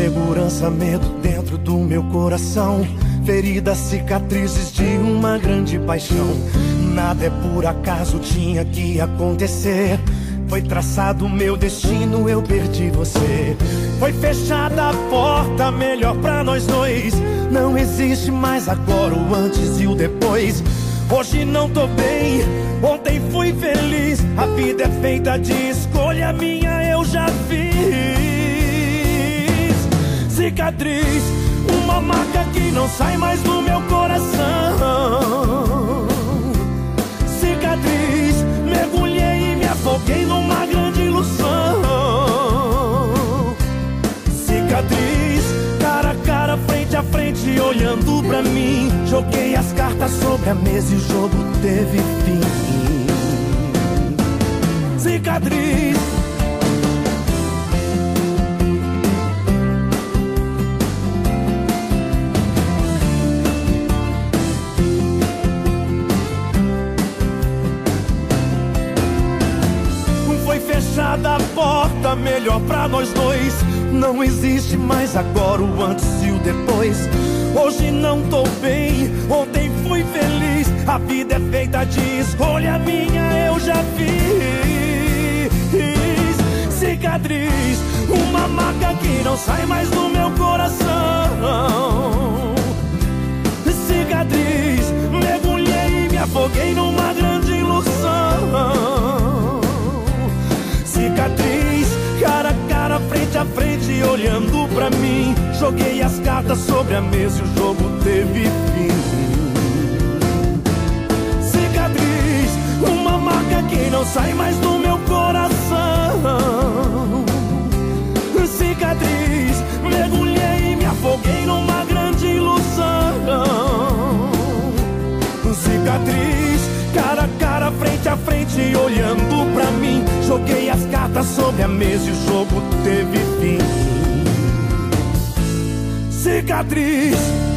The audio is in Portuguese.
Insegurança, medo dentro do meu coração. Feridas, cicatrizes de uma grande paixão. Nada é por acaso, tinha que acontecer. Foi traçado meu destino, eu perdi você. Foi fechada a porta, melhor pra nós dois. Não existe mais agora o antes e o depois. Hoje não tô bem, ontem fui feliz. A vida é feita de escolha minha, eu já fiz. Cicatriz, uma marca que não sai mais do meu coração. Cicatriz, mergulhei e me afoguei numa grande ilusão. Cicatriz, cara a cara, frente a frente, olhando pra mim. Joguei as cartas sobre a mesa e o jogo teve fim. Cicatriz. Fechada a porta, melhor pra nós dois. Não existe mais agora o antes e o depois. Hoje não tô bem, ontem fui feliz. A vida é feita de escolha minha, eu já fiz. Cicatriz, uma marca que não sai mais do meu coração. Cicatriz, mergulhei e me afoguei numa olhando pra mim. Joguei as cartas sobre a mesa e o jogo teve fim. Cicatriz, uma marca que não sai mais do meu coração. Cicatriz, mergulhei e me afoguei numa grande ilusão. Cicatriz, cara a cara, frente a frente, olhando pra mim. Joguei as cartas sobre a mesa e o jogo teve fim. Cicatriz.